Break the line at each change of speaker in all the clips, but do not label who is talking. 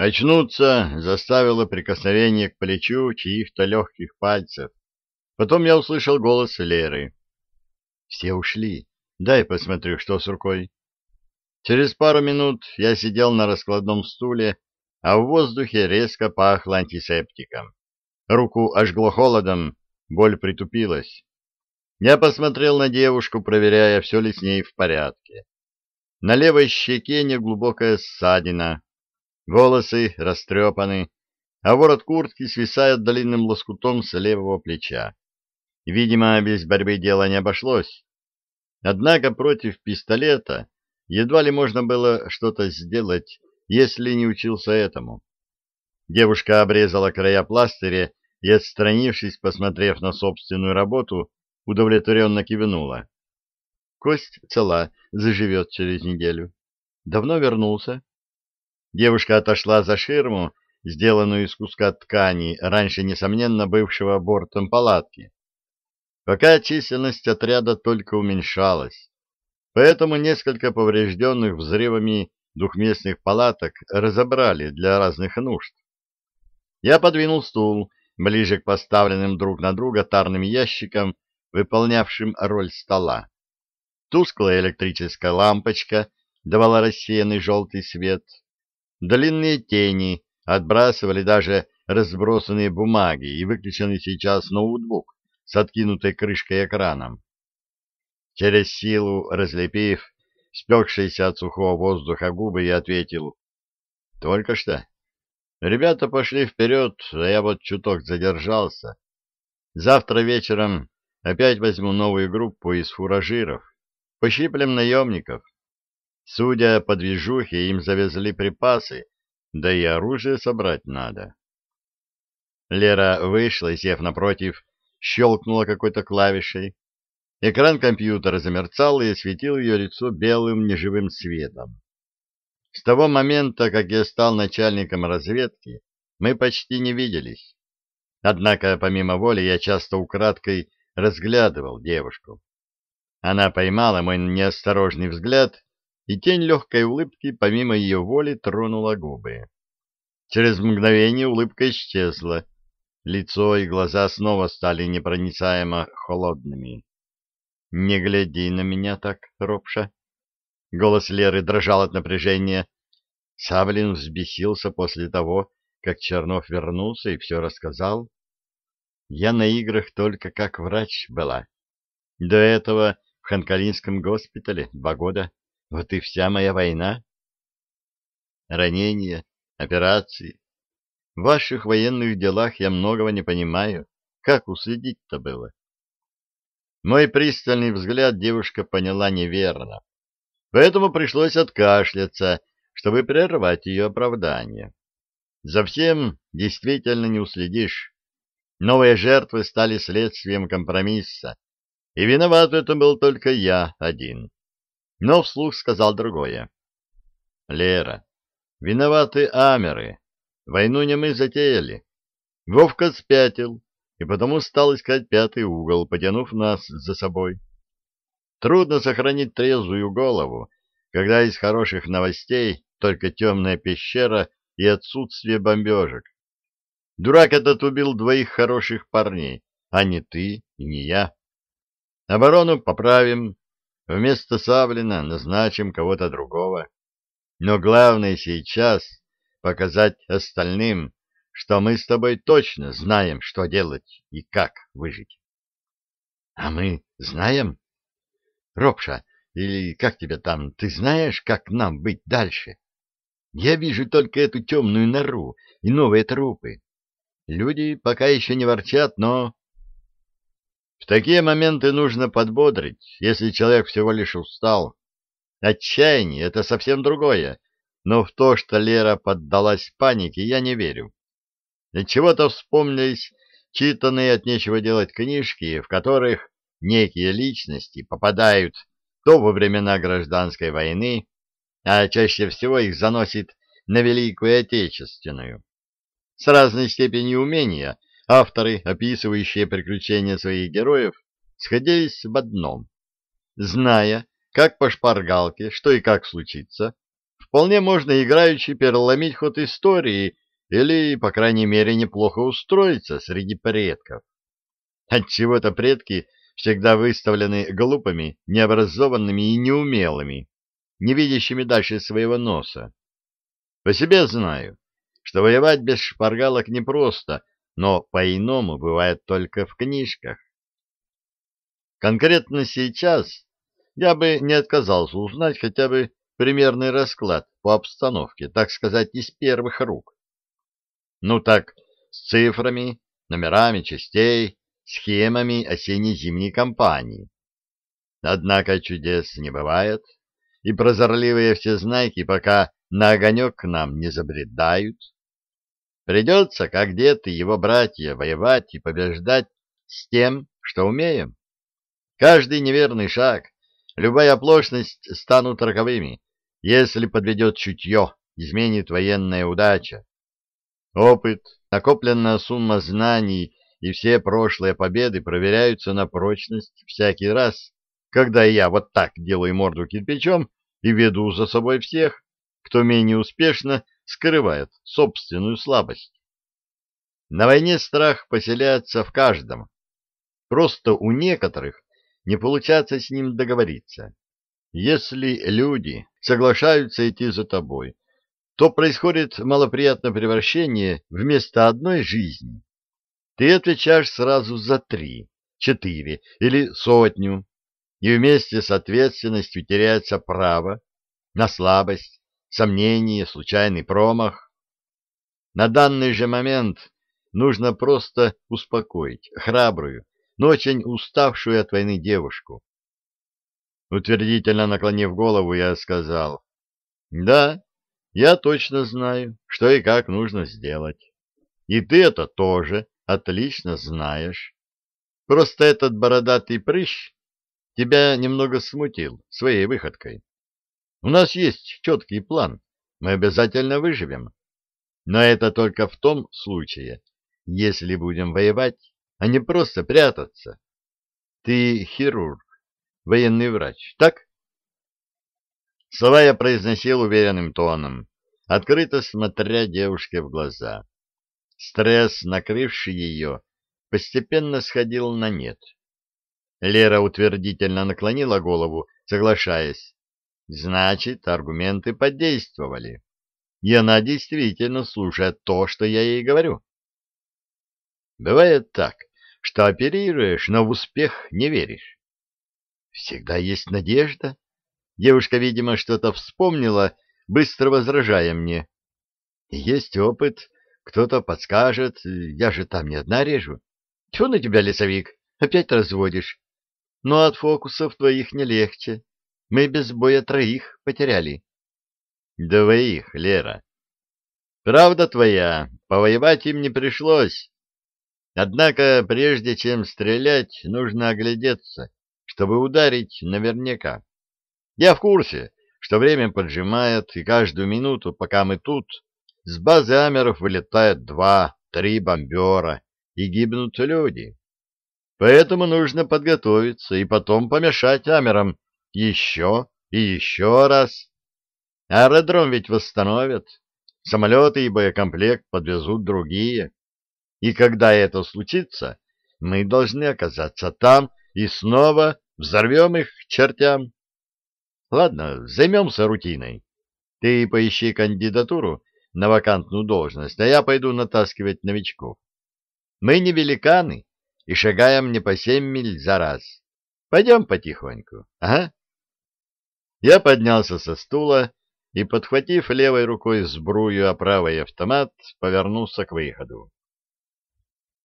Очнуться заставило прикосновение к плечу чьих-то легких пальцев. Потом я услышал голос Леры. «Все ушли. Дай посмотрю, что с рукой». Через пару минут я сидел на раскладном стуле, а в воздухе резко пахло антисептиком. Руку ожгло холодом, боль притупилась. Я посмотрел на девушку, проверяя, все ли с ней в порядке. На левой щеке неглубокая ссадина, волосы растрепаны, а ворот куртки свисает длинным лоскутом с левого плеча. Видимо, без борьбы дело не обошлось. Однако против пистолета едва ли можно было что-то сделать, если не учился этому. Девушка обрезала края пластыря и, отстранившись, посмотрев на собственную работу, удовлетворенно кивнула. Кость цела, заживет через неделю. Давно вернулся? Девушка отошла за ширму, сделанную из куска ткани, раньше, несомненно, бывшего бортом палатки. Пока численность отряда только уменьшалась, поэтому несколько поврежденных взрывами двухместных палаток разобрали для разных нужд. Я подвинул стул ближе к поставленным друг на друга тарным ящикам, выполнявшим роль стола. Тусклая электрическая лампочка давала рассеянный желтый свет, Длинные тени отбрасывали даже разбросанные бумаги и выключенный сейчас ноутбук с откинутой крышкой экраном. Через силу разлепив спекшиеся от сухого воздуха губы, я ответил «Только что. Ребята пошли вперед, а я вот чуток задержался. Завтра вечером опять возьму новую группу из фуражиров. Пощиплем наемников. Судя по движухе, им завезли припасы, да и оружие собрать надо. Лера вышла и, сев напротив, щелкнула какой-то клавишей. Экран компьютера замерцал и осветил ее лицо белым неживым светом. С того момента, как я стал начальником разведки, мы почти не виделись. Однако, помимо воли, я часто украдкой разглядывал девушку. Она поймала мой неосторожный взгляд и тень легкой улыбки помимо ее воли тронула губы. Через мгновение улыбка исчезла. Лицо и глаза снова стали непроницаемо холодными. — Не гляди на меня так, Ропша. Голос Леры дрожал от напряжения. Саблин взбесился после того, как Чернов вернулся и все рассказал. Я на играх только как врач была. До этого в Ханкалинском госпитале два года. Вот и вся моя война. Ранения, операции. В ваших военных делах я многого не понимаю. Как уследить-то было? Мой пристальный взгляд девушка поняла неверно. Поэтому пришлось откашляться, чтобы прервать ее оправдание. За всем действительно не уследишь. Новые жертвы стали следствием компромисса, и виноват в этом был только я один но вслух сказал другое. «Лера, виноваты амеры. Войну не мы затеяли. Вовка спятил, и потому стал искать пятый угол, потянув нас за собой. Трудно сохранить трезвую голову, когда из хороших новостей только темная пещера и отсутствие бомбежек. Дурак этот убил двоих хороших парней, а не ты и не я. Оборону поправим, Вместо Савлина назначим кого-то другого. Но главное сейчас показать остальным, что мы с тобой точно знаем, что делать и как выжить. — А мы знаем? Ропша, или как тебя там, ты знаешь, как нам быть дальше? Я вижу только эту темную нору и новые трупы. Люди пока еще не ворчат, но в такие моменты нужно подбодрить, если человек всего лишь устал. Отчаяние — это совсем другое, но в то, что Лера поддалась панике, я не верю. От чего-то вспомнились читанные от нечего делать книжки, в которых некие личности попадают то во времена гражданской войны, а чаще всего их заносит на Великую Отечественную. С разной степенью умения — Авторы, описывающие приключения своих героев, сходились в одном. Зная, как по шпаргалке, что и как случится, вполне можно играючи переломить ход истории или, по крайней мере, неплохо устроиться среди предков. Отчего-то предки всегда выставлены глупыми, необразованными и неумелыми, не видящими дальше своего носа. По себе знаю, что воевать без шпаргалок непросто, но по-иному бывает только в книжках. Конкретно сейчас я бы не отказался узнать хотя бы примерный расклад по обстановке, так сказать, из первых рук. Ну так, с цифрами, номерами частей, схемами осенне-зимней кампании. Однако чудес не бывает, и прозорливые всезнайки пока на огонек к нам не забредают. Придется, как дед и его братья, воевать и побеждать с тем, что умеем. Каждый неверный шаг, любая оплошность станут роковыми, если подведет чутье, изменит военная удача. Опыт, накопленная сумма знаний и все прошлые победы проверяются на прочность всякий раз, когда я вот так делаю морду кирпичом и веду за собой всех, кто менее успешно скрывает собственную слабость. На войне страх поселяется в каждом. Просто у некоторых не получается с ним договориться. Если люди соглашаются идти за тобой, то происходит малоприятное превращение вместо одной жизни. Ты отвечаешь сразу за три, четыре или сотню, и вместе с ответственностью теряется право на слабость, сомнение, случайный промах. На данный же момент нужно просто успокоить храбрую, но очень уставшую от войны девушку. Утвердительно наклонив голову, я сказал, «Да, я точно знаю, что и как нужно сделать. И ты это тоже отлично знаешь. Просто этот бородатый прыщ тебя немного смутил своей выходкой. У нас есть четкий план, мы обязательно выживем. Но это только в том случае, если будем воевать, а не просто прятаться. Ты хирург, военный врач, так? Слова я произносил уверенным тоном, открыто смотря девушке в глаза. Стресс, накрывший ее, постепенно сходил на нет. Лера утвердительно наклонила голову, соглашаясь. Значит, аргументы подействовали. И она действительно слушает то, что я ей говорю. Бывает так, что оперируешь, но в успех не веришь. Всегда есть надежда, Девушка, видимо, что-то вспомнила, быстро возражая мне. Есть опыт, кто-то подскажет, я же там не одна режу. Чего на тебя, лесовик, опять разводишь? Ну, от фокусов твоих не легче. Мы без боя троих потеряли. Двоих, Лера. Правда твоя, повоевать им не пришлось. Однако, прежде чем стрелять, нужно оглядеться, чтобы ударить наверняка. Я в курсе, что время поджимает, и каждую минуту, пока мы тут, с базы Амеров вылетает два-три бомбера, и гибнут люди. Поэтому нужно подготовиться и потом помешать Амерам еще и еще раз. Аэродром ведь восстановят, самолеты и боекомплект подвезут другие. И когда это случится, мы должны оказаться там и снова взорвем их чертям. Ладно, займемся рутиной. Ты поищи кандидатуру на вакантную должность, а я пойду натаскивать новичков. Мы не великаны и шагаем не по семь миль за раз. Пойдем потихоньку, ага. Я поднялся со стула и, подхватив левой рукой сбрую, а правой автомат, повернулся к выходу.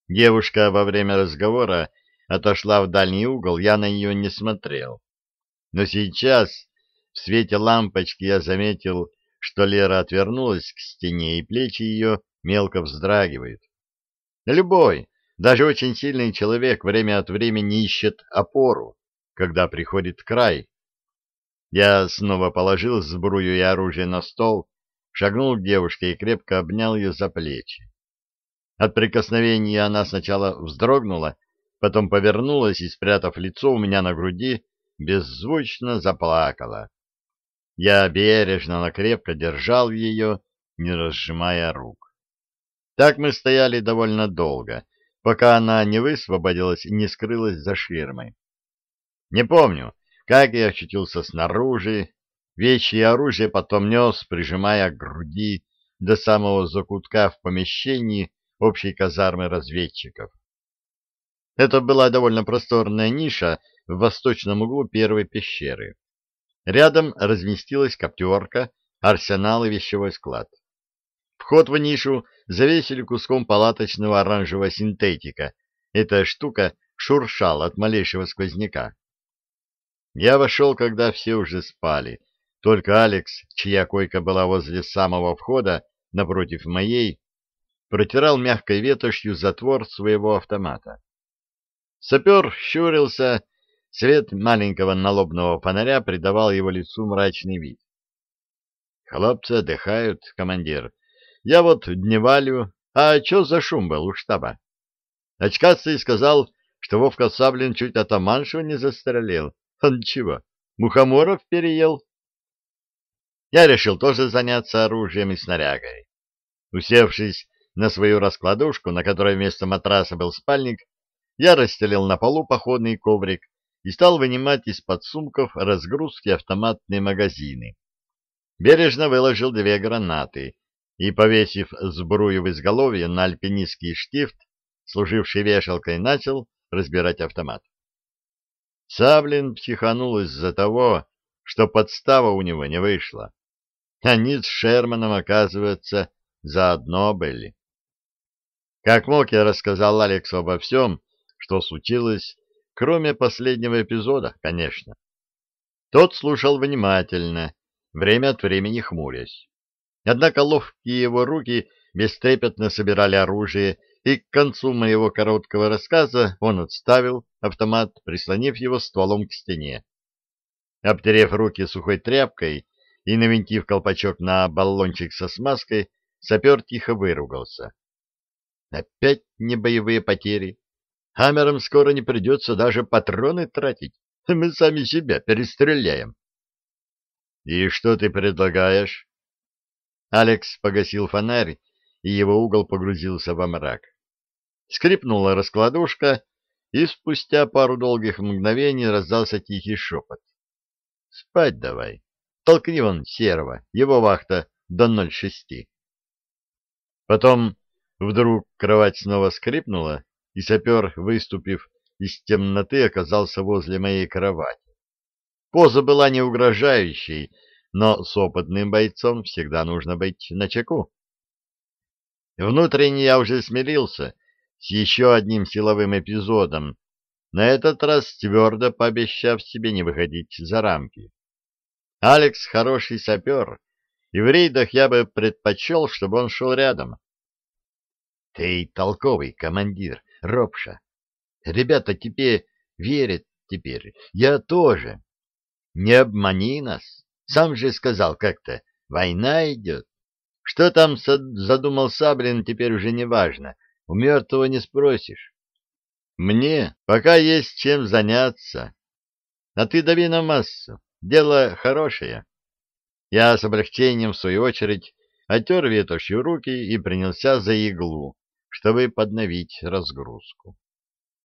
Девушка во время разговора отошла в дальний угол, я на нее не смотрел. Но сейчас в свете лампочки я заметил, что Лера отвернулась к стене, и плечи ее мелко вздрагивают. Любой, даже очень сильный человек время от времени ищет опору, когда приходит край. Я снова положил сбрую и оружие на стол, шагнул к девушке и крепко обнял ее за плечи. От прикосновения она сначала вздрогнула, потом повернулась и, спрятав лицо у меня на груди, беззвучно заплакала. Я бережно, но крепко держал ее, не разжимая рук. Так мы стояли довольно долго, пока она не высвободилась и не скрылась за ширмой. Не помню, как я очутился снаружи, вещи и оружие потом нес, прижимая к груди до самого закутка в помещении общей казармы разведчиков. Это была довольно просторная ниша в восточном углу первой пещеры. Рядом разместилась коптерка, арсенал и вещевой склад. Вход в нишу завесили куском палаточного оранжевого синтетика. Эта штука шуршала от малейшего сквозняка. Я вошел, когда все уже спали. Только Алекс, чья койка была возле самого входа, напротив моей, протирал мягкой ветошью затвор своего автомата. Сапер щурился, свет маленького налобного фонаря придавал его лицу мрачный вид. — Хлопцы отдыхают, командир. Я вот дневалю. А что за шум был у штаба? Очкастый сказал, что Вовка Саблин чуть атаманшего не застрелил. Он чего, мухоморов переел? Я решил тоже заняться оружием и снарягой. Усевшись на свою раскладушку, на которой вместо матраса был спальник, я расстелил на полу походный коврик и стал вынимать из-под сумков разгрузки автоматные магазины. Бережно выложил две гранаты и, повесив сбрую в изголовье на альпинистский штифт, служивший вешалкой, начал разбирать автомат. Саблин психанул из-за того, что подстава у него не вышла. Они с Шерманом, оказывается, заодно были. Как мог, я рассказал Алексу обо всем, что случилось, кроме последнего эпизода, конечно. Тот слушал внимательно, время от времени хмурясь. Однако ловкие его руки бестрепетно собирали оружие, и к концу моего короткого рассказа он отставил автомат, прислонив его стволом к стене. Обтерев руки сухой тряпкой и навинтив колпачок на баллончик со смазкой, сапер тихо выругался. Опять не боевые потери. Хаммерам скоро не придется даже патроны тратить. Мы сами себя перестреляем. — И что ты предлагаешь? Алекс погасил фонарь, и его угол погрузился во мрак. Скрипнула раскладушка, и спустя пару долгих мгновений раздался тихий шепот. — Спать давай. Толкни вон серого, его вахта до ноль шести. Потом вдруг кровать снова скрипнула, и сапер, выступив из темноты, оказался возле моей кровати. Поза была не угрожающей, но с опытным бойцом всегда нужно быть начеку. Внутренне я уже смирился с еще одним силовым эпизодом, на этот раз твердо пообещав себе не выходить за рамки. Алекс хороший сапер, и в рейдах я бы предпочел, чтобы он шел рядом. — Ты толковый командир, Ропша. Ребята тебе верят теперь. Я тоже. Не обмани нас. Сам же сказал как-то, война идет. Что там задумал Саблин, теперь уже не важно. У мертвого не спросишь. Мне пока есть чем заняться. А ты дави на массу. Дело хорошее. Я с облегчением, в свою очередь, отер ветошью руки и принялся за иглу чтобы подновить разгрузку.